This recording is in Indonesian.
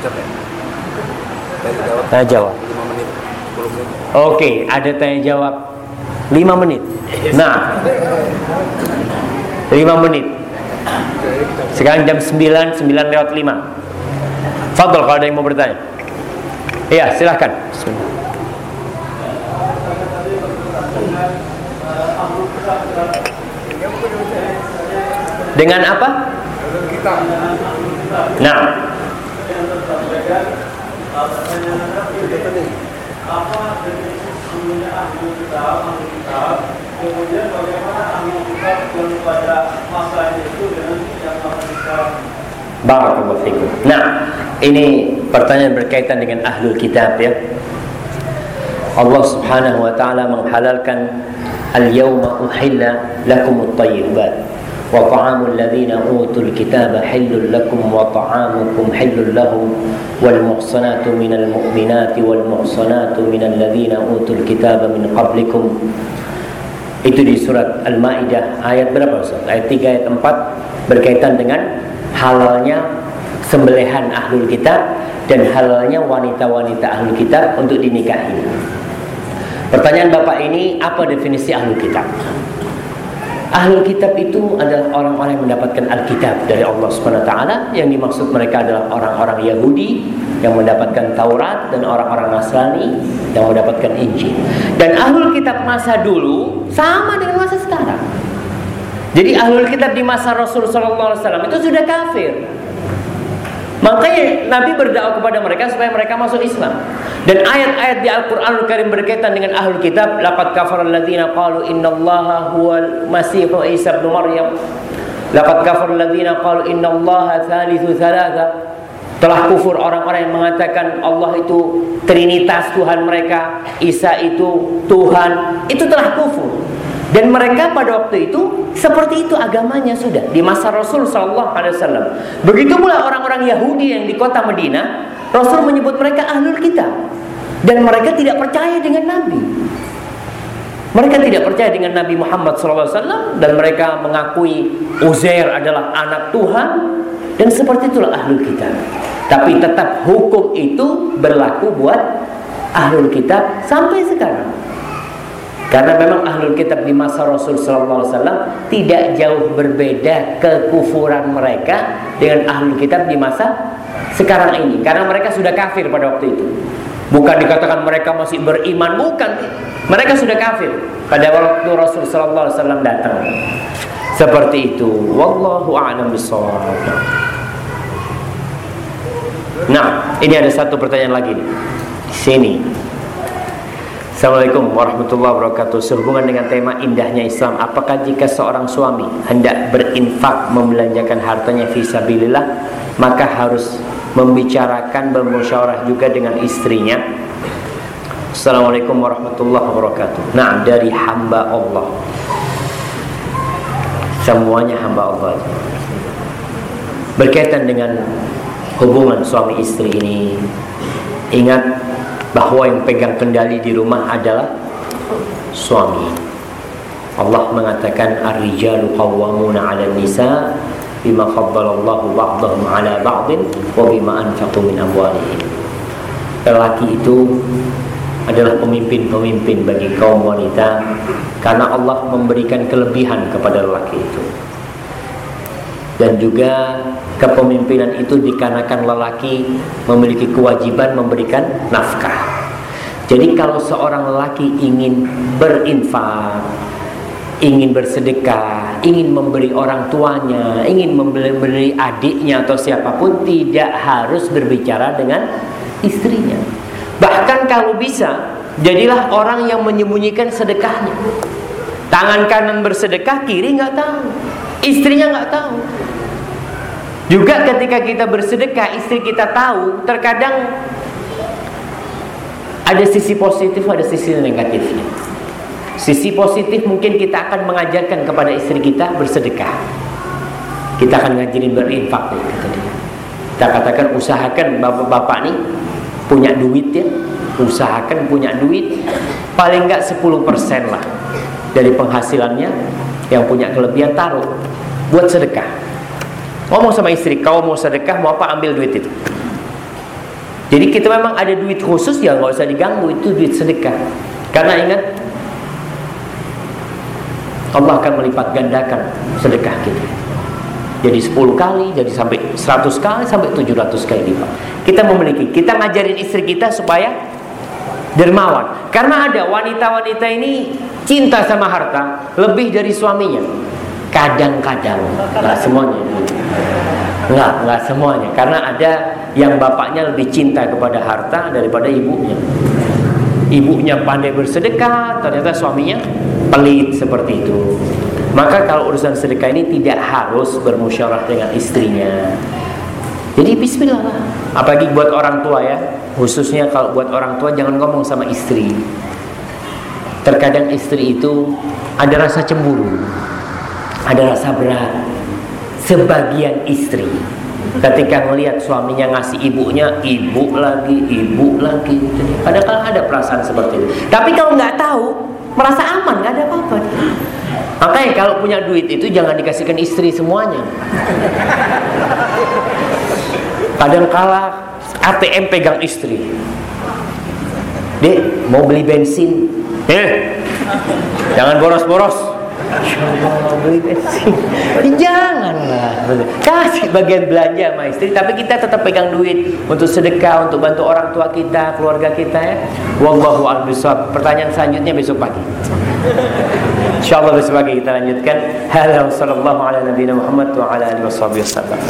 Capek. Tanya jawab. Tanya jawab. 5 menit. 10 menit. Oke, ada tanya jawab 5 menit. Nah, 5 menit. Sekarang jam 9, 9 lewat 5. Fadol kalau ada yang mau bertanya. Iya, silahkan. Dengan apa? Nah, kemudian bagaimana ahli kitab yang pada masa itu dengan yang masa sekarang Barakallahu fikum. Nah, ini pertanyaan berkaitan dengan ahlul kitab ya. Allah Subhanahu wa taala menghalalkan al-yawma uhilla lakum at-tayyibat kitaba hillul lakum wa ta'amukum hillul lahum wal muhsanatu minal mu'minati wal muhsanatu minal ladzina utul kitaba min qablikum itu di surat Al-Maidah ayat berapa Ustaz? Ayat 3 ayat 4 berkaitan dengan halalnya sembelihan ahlul kitab dan halalnya wanita-wanita ahlul kitab untuk dinikahi. Pertanyaan Bapak ini apa definisi ahlul kitab? Ahlul kitab itu adalah orang-orang yang mendapatkan Alkitab dari Allah Subhanahu taala yang dimaksud mereka adalah orang-orang Yahudi yang mendapatkan Taurat dan orang-orang Nasrani yang mendapatkan Injil. Dan ahlul kitab masa dulu sama dengan masa sekarang. Jadi ahlul kitab di masa Rasul sallallahu alaihi wasallam itu sudah kafir. Makanya Nabi berdoa kepada mereka supaya mereka masuk Islam. Dan ayat-ayat di Al-Qur'anul Karim berkaitan dengan ahlul kitab, laqad kafara alladziina qalu innallaha huwal masih Isa ibn Maryam. Laqad kafara alladziina qalu innallaha thalithu thalatha. Telah kufur orang-orang yang mengatakan Allah itu trinitas Tuhan mereka, Isa itu Tuhan. Itu telah kufur. Dan mereka pada waktu itu seperti itu agamanya sudah di masa Rasul Shallallahu Alaihi Wasallam. Begitu pula orang-orang Yahudi yang di kota Medina, Rasul menyebut mereka ahlul kitab dan mereka tidak percaya dengan Nabi. Mereka tidak percaya dengan Nabi Muhammad SAW dan mereka mengakui Uzair adalah anak Tuhan dan seperti itulah ahlul kitab. Tapi tetap hukum itu berlaku buat ahlul kitab sampai sekarang. Karena memang ahlul kitab di masa Rasul sallallahu alaihi wasallam tidak jauh berbeda kekufuran mereka dengan ahlul kitab di masa sekarang ini. Karena mereka sudah kafir pada waktu itu. Bukan dikatakan mereka masih beriman, bukan. Mereka sudah kafir pada waktu Rasul sallallahu alaihi wasallam datang. Seperti itu. Wallahu a'lam bishawab. Nah, ini ada satu pertanyaan lagi nih. Sini. Assalamualaikum warahmatullahi wabarakatuh. Sehubungan dengan tema indahnya Islam Apakah jika seorang suami hendak berinfak Membelanjakan hartanya visabilillah Maka harus membicarakan Bermusyawarah juga dengan istrinya? Assalamualaikum warahmatullahi wabarakatuh. Nah dari hamba Allah. Semuanya hamba Allah. Berkaitan dengan hubungan suami istri ini Ingat bahwa yang pegang kendali di rumah adalah suami. Allah mengatakan ar-rijalu qawwamuna 'ala nisa bima faddalallahu ba'dahum 'ala ba'din wa bima anfaqu min amwalihim. Lelaki itu adalah pemimpin-pemimpin bagi kaum wanita karena Allah memberikan kelebihan kepada lelaki itu. Dan juga kepemimpinan itu dikarenakan lelaki memiliki kewajiban memberikan nafkah. Jadi kalau seorang lelaki ingin berinfak, ingin bersedekah, ingin memberi orang tuanya, ingin memberi adiknya atau siapa pun tidak harus berbicara dengan istrinya. Bahkan kalau bisa, jadilah orang yang menyembunyikan sedekahnya. Tangan kanan bersedekah, kiri nggak tahu. Istrinya nggak tahu. Juga ketika kita bersedekah, istri kita tahu, terkadang ada sisi positif, ada sisi negatifnya. Sisi positif mungkin kita akan mengajarkan kepada istri kita bersedekah. Kita akan ngajarin berinfak nih, kata dia. Kita katakan usahakan bapak-bapak nih punya duit ya, usahakan punya duit paling enggak 10% lah dari penghasilannya yang punya kelebihan taruh buat sedekah. Ngomong sama istri, kau mau sedekah mau apa ambil duit itu. Jadi kita memang ada duit khusus ya nggak usah diganggu itu duit sedekah. Karena ingat Allah akan melipat gandakan sedekah kita. Jadi 10 kali, jadi sampai 100 kali, sampai 700 kali lipat. Kita memiliki, kita ngajarin istri kita supaya dermawan. Karena ada wanita-wanita ini cinta sama harta lebih dari suaminya. Kadang-kadang, nggak semuanya. Nggak, nggak semuanya. Karena ada yang bapaknya lebih cinta kepada harta daripada ibunya. Ibunya pandai bersedekah, ternyata suaminya pelit seperti itu. Maka kalau urusan sedekah ini tidak harus bermusyawarah dengan istrinya. Jadi bismillah lah. Apalagi buat orang tua ya. Khususnya kalau buat orang tua jangan ngomong sama istri. Terkadang istri itu ada rasa cemburu. Ada rasa berat. Sebagian istri ketika melihat suaminya ngasih ibunya ibu lagi ibu lagi kadang-kadang ada perasaan seperti itu tapi kalau nggak tahu merasa aman nggak ada apa-apa Makanya kalau punya duit itu jangan dikasihkan istri semuanya. Kadang kala ATM pegang istri. Dek, mau beli bensin. Eh, jangan boros-boros. Bensin. Janganlah. Kasih bagian belanja sama istri, tapi kita tetap pegang duit untuk sedekah, untuk bantu orang tua kita, keluarga kita ya. Wallahu a'lam Pertanyaan selanjutnya besok pagi. InsyaAllah besok pagi kita lanjutkan. Halo sallallahu ala wa alihi wasallam.